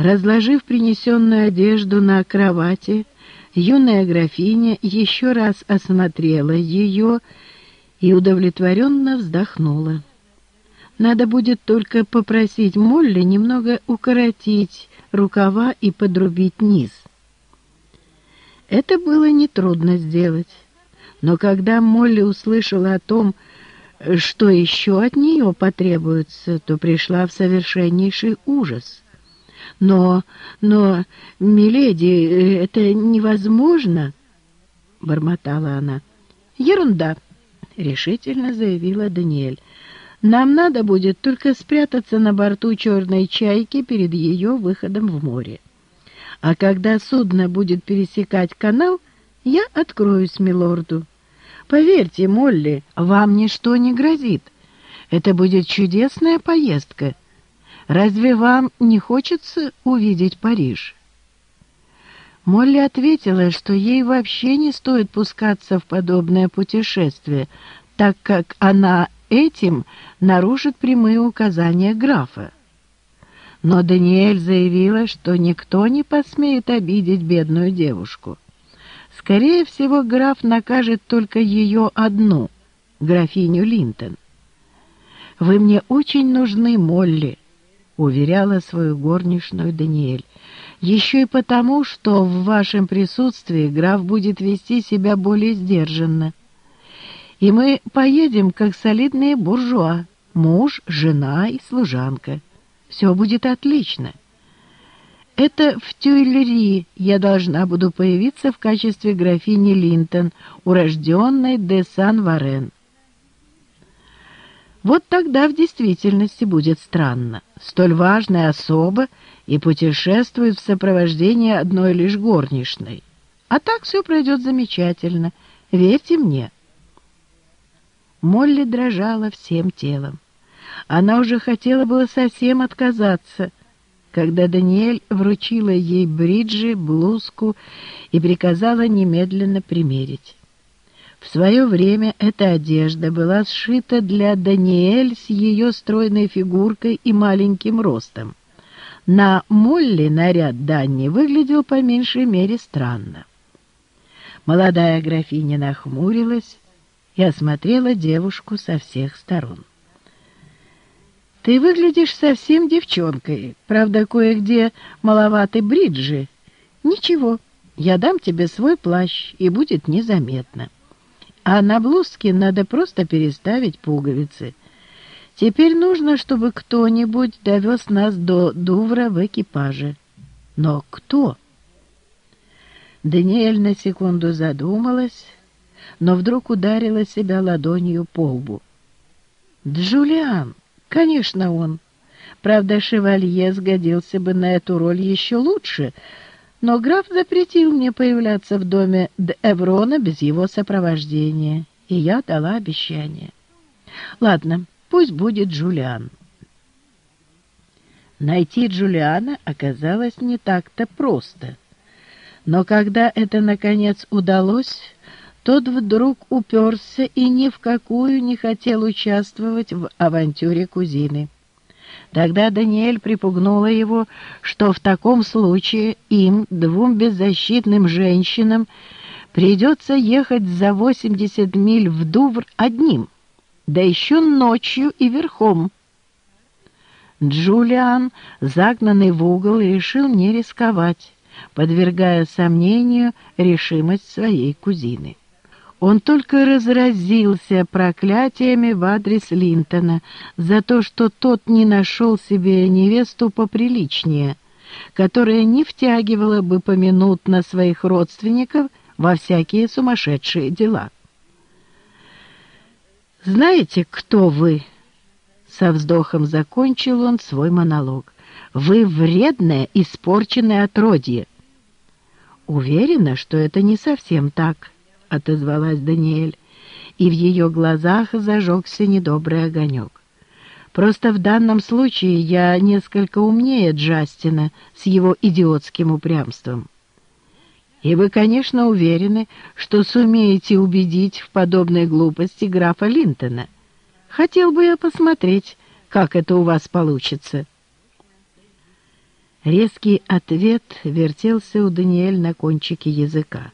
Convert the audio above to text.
Разложив принесенную одежду на кровати, юная графиня еще раз осмотрела ее и удовлетворенно вздохнула. Надо будет только попросить Молли немного укоротить рукава и подрубить низ. Это было нетрудно сделать, но когда Молли услышала о том, что еще от нее потребуется, то пришла в совершеннейший ужас. «Но, но, миледи, это невозможно!» — бормотала она. «Ерунда!» — решительно заявила Даниэль. «Нам надо будет только спрятаться на борту черной чайки перед ее выходом в море. А когда судно будет пересекать канал, я откроюсь милорду. Поверьте, Молли, вам ничто не грозит. Это будет чудесная поездка». Разве вам не хочется увидеть Париж?» Молли ответила, что ей вообще не стоит пускаться в подобное путешествие, так как она этим нарушит прямые указания графа. Но Даниэль заявила, что никто не посмеет обидеть бедную девушку. Скорее всего, граф накажет только ее одну, графиню Линтон. «Вы мне очень нужны, Молли», уверяла свою горничную Даниэль. «Еще и потому, что в вашем присутствии граф будет вести себя более сдержанно. И мы поедем, как солидные буржуа, муж, жена и служанка. Все будет отлично. Это в Тюильри я должна буду появиться в качестве графини Линтон, урожденной де Сан-Варен. Вот тогда в действительности будет странно. Столь важная особа и путешествует в сопровождении одной лишь горничной. А так все пройдет замечательно. Верьте мне. Молли дрожала всем телом. Она уже хотела было совсем отказаться, когда Даниэль вручила ей бриджи, блузку и приказала немедленно примерить. В свое время эта одежда была сшита для Даниэль с ее стройной фигуркой и маленьким ростом. На Молли наряд Данни выглядел по меньшей мере странно. Молодая графиня нахмурилась и осмотрела девушку со всех сторон. «Ты выглядишь совсем девчонкой, правда, кое-где маловаты бриджи. Ничего, я дам тебе свой плащ, и будет незаметно». А на блузке надо просто переставить пуговицы. Теперь нужно, чтобы кто-нибудь довез нас до Дувра в экипаже. Но кто? Даниэль на секунду задумалась, но вдруг ударила себя ладонью по лбу. «Джулиан! Конечно, он! Правда, шевалье сгодился бы на эту роль еще лучше, но граф запретил мне появляться в доме Эврона без его сопровождения, и я дала обещание. Ладно, пусть будет Джулиан. Найти Джулиана оказалось не так-то просто. Но когда это, наконец, удалось, тот вдруг уперся и ни в какую не хотел участвовать в авантюре кузины. Тогда Даниэль припугнула его, что в таком случае им, двум беззащитным женщинам, придется ехать за 80 миль в Дувр одним, да еще ночью и верхом. Джулиан, загнанный в угол, решил не рисковать, подвергая сомнению решимость своей кузины. Он только разразился проклятиями в адрес Линтона за то, что тот не нашел себе невесту поприличнее, которая не втягивала бы поминутно своих родственников во всякие сумасшедшие дела. «Знаете, кто вы?» Со вздохом закончил он свой монолог. «Вы вредное, испорченное отродье». Уверена, что это не совсем так отозвалась Даниэль, и в ее глазах зажегся недобрый огонек. Просто в данном случае я несколько умнее Джастина с его идиотским упрямством. И вы, конечно, уверены, что сумеете убедить в подобной глупости графа Линтона. Хотел бы я посмотреть, как это у вас получится. Резкий ответ вертелся у Даниэль на кончике языка.